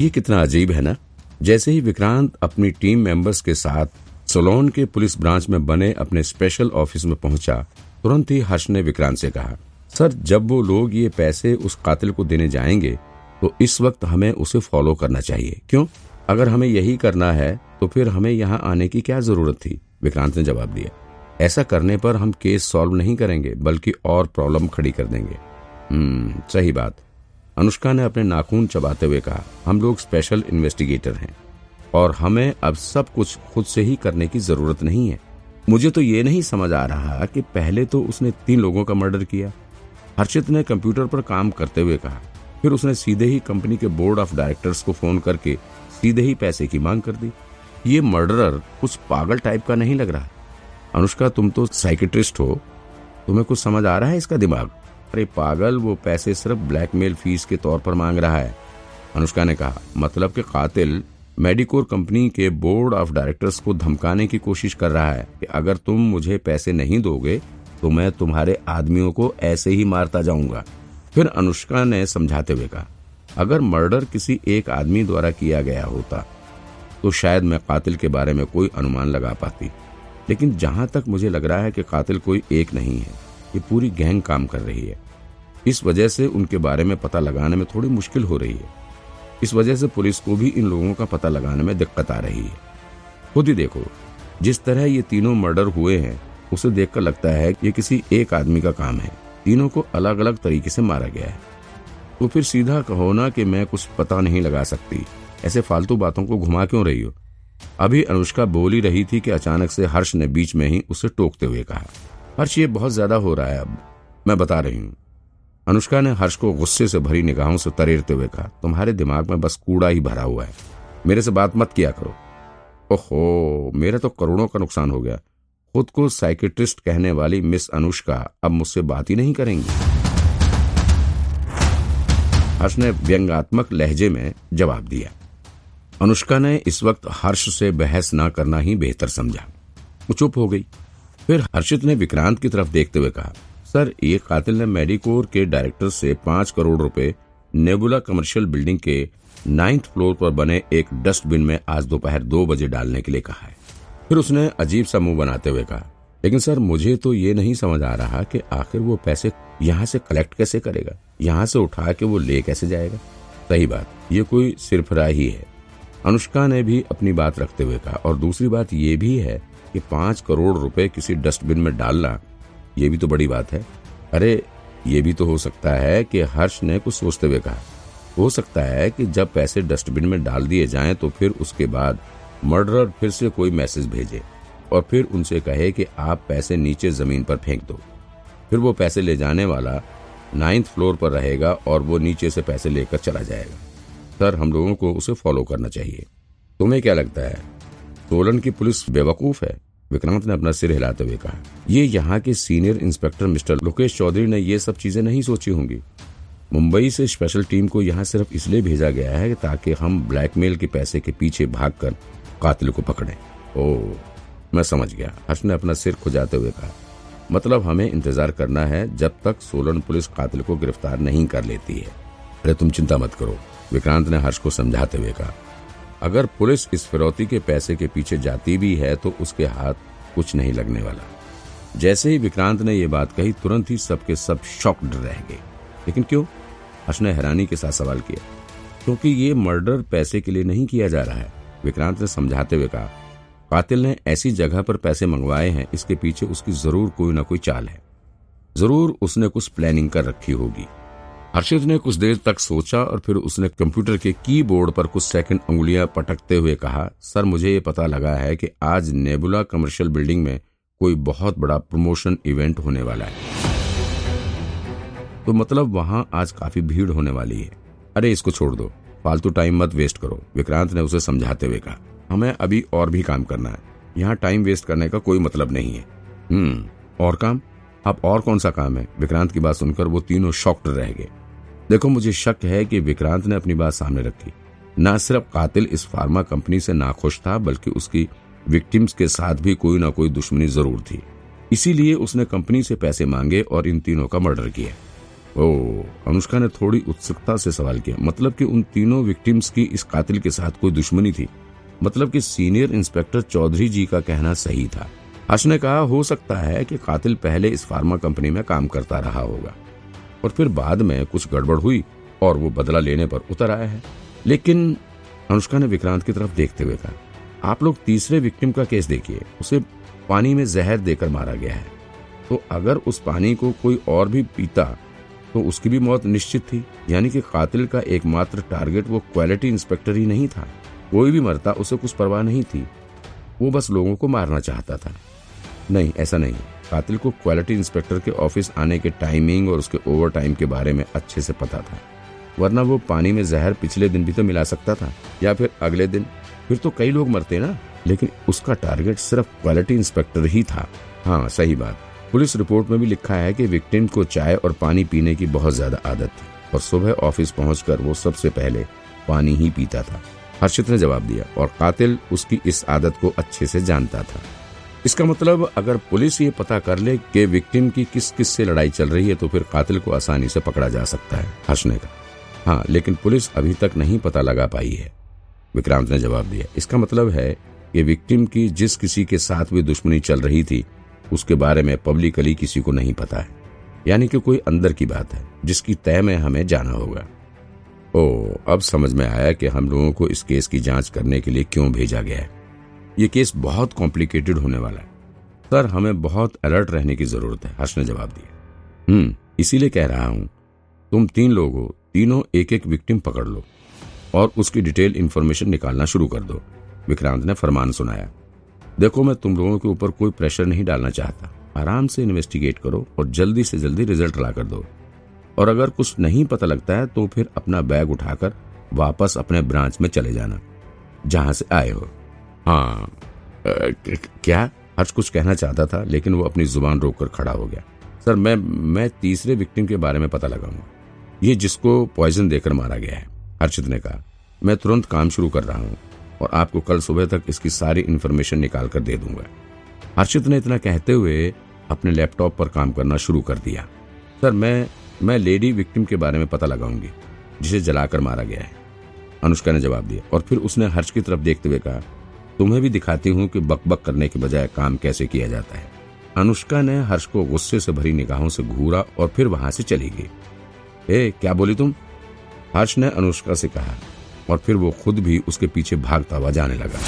ये कितना अजीब है ना? जैसे ही विक्रांत अपनी टीम मेंबर्स के साथ सोलोन के पुलिस ब्रांच में बने अपने स्पेशल ऑफ़िस में पहुँचा, तुरंत ही हर्ष ने विक्रांत से कहा, सर, जब वो लोग ये पैसे उस कातिल को देने जाएँगे तो इस वक्त हमें उसे फॉलो करना चाहिए। क्यों? अगर हमें यही करना है तो फिर हमें यहाँ आने की क्या ज़रूरत थी? विक्रांत ने जवाब दिया, ऐसा करने पर हम केस सॉल्व नहीं करेंगे, बल्कि और प्रॉब्लम खड़ी कर देंगे। हम्म सही बात। अनुष्का ने अपने नाखून चबाते हुए कहा, हम लोग स्पेशल इन्वेस्टिगेटर हैं और हमें अब सब कुछ खुद से ही करने की ज़रूरत नहीं है। मुझे तो ये नहीं समझ आ रहा कि पहले तो उसने तीन लोगों का मर्डर किया। हर्षित ने कंप्यूटर पर काम करते हुए कहा, फिर उसने सीधे ही कंपनी के बोर्ड ऑफ़ डायरेक्टर्स को फ़ोन करके सीधे ही पैसे की मांग कर दी। ये मर्डरर कुछ पागल टाइप का नहीं लग रहा। अनुष्का, तुम तो साइकेट्रिस्ट हो, तुम्हें कुछ समझ आ रहा है इसका दिमाग? अरे पागल, वो पैसे सिर्फ़ ब्लैकमेल फ़ीस के तौर पर मांग रहा है। अनुष्का ने कहा मतलब कि कातिल मेडिकोर कंपनी के बोर्ड ऑफ़ डायरेक्टर्स को धमकाने की कोशिश कर रहा है कि अगर तुम मुझे पैसे नहीं दोगे तो मैं तुम्हारे आदमियों को ऐसे ही मारता जाऊँगा। फिर अनुष्का ने समझाते हुए कहा, अगर मर्डर किसी एक आदमी द्वारा किया गया होता तो शायद मैं कातिल के बारे में कोई अनुमान लगा पाती। लेकिन जहाँ तक मुझे लग रहा है कि कातिल कोई एक नहीं है। ये पूरी गैंग काम कर रही है। इस वजह से उनके बारे में पता लगाने में थोड़ी मुश्किल हो रही है। इस वजह से पुलिस को भी इन लोगों का पता लगाने में दिक्कत आ रही है। खुद ही देखो, जिस तरह ये तीनों मर्डर हुए हैं, उसे देखकर लगता है कि ये किसी एक आदमी का काम है। तीनों को अलग अलग तरीके से मारा गया है। तो फिर सीधा कहो ना कि मैं कुछ पता नहीं लगा सकती। ऐसे फालतू बातों को घुमा क्यों रही हो? अभी अनुष्का बोल ही रही थी कि अचानक से हर्ष ने बीच में ही उसे टोकते हुए कहा। हर्ष, ये बहुत ज़्यादा हो रहा है अब। मैं बता रही हूँ। अनुष्का ने हर्ष को गुस्से से भरी निगाहों से तरेरते हुए कहा, तुम्हारे दिमाग में बस कूड़ा ही भरा हुआ है। मेरे से बात मत किया करो। ओहो, मेरा तो करोड़ों का नुकसान हो गया। खुद को साइकेट्रिस्ट कहने वाली मिस अनुष्का अब मुझसे बात ही नहीं करेंगी। हर्ष ने व्यंगात्मक लहजे में जवाब दिया। अनुष्का ने इस वक्त हर्ष से बहस ना करना ही बेहतर समझा। वो चुप हो गई। फिर हर्षित ने विक्रांत की तरफ़ देखते हुए कहा, सर, ये कातिल ने मेडिकोर के डायरेक्टर से पाँच करोड़ रुपए नेबुला कमर्शियल बिल्डिंग के नाइन्थ फ्लोर पर बने एक डस्टबिन में आज दोपहर दो बजे डालने के लिए कहा है। फिर उसने अजीब सा मुँह बनाते हुए कहा, लेकिन सर, मुझे तो ये नहीं समझ आ रहा कि आखिर वो पैसे यहाँ से कलेक्ट कैसे करेगा? यहाँ से उठा के वो ले कैसे जाएगा? सही बात, ये कोई सिरफरा ही है। अनुष्का ने भी अपनी बात रखते हुए कहा, और दूसरी बात ये भी है कि पाँच करोड़ रुपए किसी डस्टबिन में डालना, ये भी तो बड़ी बात है। अरे, ये भी तो हो सकता है कि हर्ष ने कुछ सोचते हुए कहा। हो सकता है कि जब पैसे डस्टबिन में डाल दिए जाएँ तो फिर उसके बाद मर्डरर फिर से कोई मैसेज भेजे और फिर उनसे कहे कि आप पैसे नीचे ज़मीन पर फेंक दो। फिर वो पैसे ले जाने वाला नाइन्थ फ्लोर पर रहेगा और वो नीचे से पैसे लेकर चला जाएगा। सर, हम लोगों को उसे फॉलो करना चाहिए। तुम्हें क्या लगता है? सोलन की पुलिस बेवकूफ़ है। विक्रांत ने अपना सिर हिलाते हुए कहा, ये यहाँ के senior inspector mister Lokesh Chaudhary ने ये सब चीज़ें नहीं सोची होंगी। मुंबई से स्पेशल टीम को यहाँ सिर्फ़ इसलिए भेजा गया है ताकि हम ब्लैकमेल के पैसे के पीछे भागकर कातिल को पकड़े। ओ, मैं समझ गया। हर्ष ने अपना सिर खुजाते हुए कहा मतलब हमें इंतज़ार करना है जब तक सोलन पुलिस कातिल को गिरफ़्तार नहीं कर लेती है। अरे, तुम चिंता मत करो। विक्रांत ने हर्ष को समझाते हुए कहा अगर पुलिस इस फिरौती के पैसे के पीछे जाती भी है तो उसके हाथ कुछ नहीं लगने वाला। जैसे ही विक्रांत ने यह बात कही, तुरंत ही सबके सब शॉक्ड रह गए। लेकिन क्यों? हर्ष ने हैरानी के साथ सवाल किया। क्योंकि ये मर्डर पैसे के लिए नहीं किया जा रहा है, विक्रांत ने समझाते हुए कहा। कातिल ने ऐसी जगह पर पैसे मंगवाए हैं, इसके पीछे उसकी ज़रूर कोई ना कोई चाल है। ज़रूर उसने कुछ प्लानिंग कर रखी होगी। हर्षित ने कुछ देर तक सोचा और फिर उसने कंप्यूटर के कीबोर्ड पर कुछ सेकंड उंगलियाँ पटकते हुए कहा, सर, मुझे ये पता लगा है कि आज नेबुला कमर्शियल बिल्डिंग में कोई बहुत बड़ा प्रमोशन इवेंट होने वाला है। तो मतलब वहाँ आज काफ़ी भीड़ होने वाली है। अरे, इसको छोड़ दो। फालतू टाइम मत वेस्ट करो। विक्रांत ने उसे समझाते हुए कहा, हमें अभी और भी काम करना है। यहाँ टाइम वेस्ट करने का कोई मतलब नहीं है। हम्म और काम? अब और कौन सा काम है? विक्रांत की बात सुनकर वो तीनों शॉक्ड रह गए। देखो, मुझे शक है कि विक्रांत ने अपनी बात सामने रखी न सिर्फ़ कातिल इस फार्मा कंपनी से नाखुश था, बल्कि उसकी विक्टिम्स के साथ भी कोई ना कोई दुश्मनी ज़रूर थी। इसीलिए उसने कंपनी से पैसे मांगे और इन तीनों का मर्डर किया। ओ, अनुष्का ने थोड़ी उत्सुकता से सवाल किया। मतलब कि उन तीनों विक्टिम्स की इस कातिल के साथ कोई दुश्मनी थी? मतलब कि सीनियर इंस्पेक्टर चौधरी जी का कहना सही था। हर्ष ने कहा, हो सकता है कि कातिल पहले इस फार्मा कंपनी में काम करता रहा होगा और फिर बाद में कुछ गड़बड़ हुई और वो बदला लेने पर उतर आया है। लेकिन अनुष्का ने विक्रांत की तरफ़ देखते हुए कहा, आप लोग तीसरे विक्टिम का केस देखिए, उसे पानी में जहर देकर मारा गया है। तो अगर उस पानी को कोई और भी पीता तो उसकी भी मौत निश्चित थी। यानी कि कातिल का एकमात्र टारगेट वो क्वालिटी इंस्पेक्टर ही नहीं था। कोई भी मरता, उसे कुछ परवाह नहीं थी। वो बस लोगों को मारना चाहता था। नहीं, ऐसा नहीं। कातिल को क्वालिटी इंस्पेक्टर के ऑफ़िस आने के टाइमिंग और उसके ओवर टाइम के बारे में अच्छे से पता था। वरना वो पानी में जहर पिछले दिन भी तो मिला सकता था, या फिर अगले दिन। फिर तो कई लोग मरते ना, लेकिन उसका टारगेट सिर्फ़ क्वालिटी इंस्पेक्टर ही था। हाँ सही बात। पुलिस रिपोर्ट में भी लिखा है कि विक्टिम को चाय और पानी पीने की बहुत ज़्यादा आदत थी, और सुबह ऑफ़िस पहुंचकर वो सबसे पहले पानी ही पीता था। हर्षित ने जवाब दिया, और कातिल उसकी इस आदत को अच्छे से जानता था। इसका मतलब अगर पुलिस ये पता कर ले कि विक्टिम की किस किस से लड़ाई चल रही है तो फिर कातिल को आसानी से पकड़ा जा सकता है, हंसने का। हाँ लेकिन पुलिस अभी तक नहीं पता लगा पाई है। विक्रांत ने जवाब दिया। इसका मतलब है कि विक्टिम की जिस किसी के साथ भी दुश्मनी चल रही थी, उसके बारे में पब्लिकली किसी को नहीं पता है। यानी कि कोई अंदर की बात है, जिसकी तय में हमें जाना होगा। ओ अब समझ में आया कि हम लोगों को इस केस की जाँच करने के लिए क्यों भेजा गया है। ये केस बहुत कॉम्प्लिकेटेड होने वाला है। सर, हमें बहुत अलर्ट रहने की ज़रूरत है, हर्ष ने जवाब दिया। हम्म इसीलिए कह रहा हूँ, तुम तीन लोग हो तीनों एक एक विक्टिम पकड़ लो और उसकी डिटेल इन्फॉर्मेशन निकालना शुरू कर दो, विक्रांत ने फरमान सुनाया। देखो, मैं तुम लोगों के ऊपर कोई प्रेशर नहीं डालना चाहता। आराम से इन्वेस्टिगेट करो और जल्दी से जल्दी रिज़ल्ट ला कर दो। और अगर कुछ नहीं पता लगता है तो फिर अपना बैग उठाकर वापस अपने ब्रांच में चले जाना, जहाँ से आए हो। हाँ क्या? हर्ष कुछ कहना चाहता था, लेकिन वो अपनी ज़ुबान रोककर खड़ा हो गया। सर, मैं मैं तीसरे विक्टिम के बारे में पता लगाऊँगा। ये जिसको पॉइजन देकर मारा गया है, हर्षित ने कहा। मैं तुरंत काम शुरू कर रहा हूँ और आपको कल सुबह तक इसकी सारी इन्फॉर्मेशन निकाल कर दे दूँगा। हर्षित ने इतना कहते हुए अपने लैपटॉप पर काम करना शुरू कर दिया। सर, मैं मैं लेडी विक्टिम के बारे में पता लगाऊँगी, जिसे जलाकर मारा गया है। अनुष्का ने जवाब दिया और फिर उसने हर्ष की तरफ़ देखते हुए कहा तुम्हें भी दिखाती हूँ कि बकबक करने के बजाय काम कैसे किया जाता है। अनुष्का ने हर्ष को गुस्से से भरी निगाहों से घूरा और फिर वहाँ से चली गई। हे क्या बोली तुम? हर्ष ने अनुष्का से कहा और फिर वो खुद भी उसके पीछे भागता हुआ जाने लगा।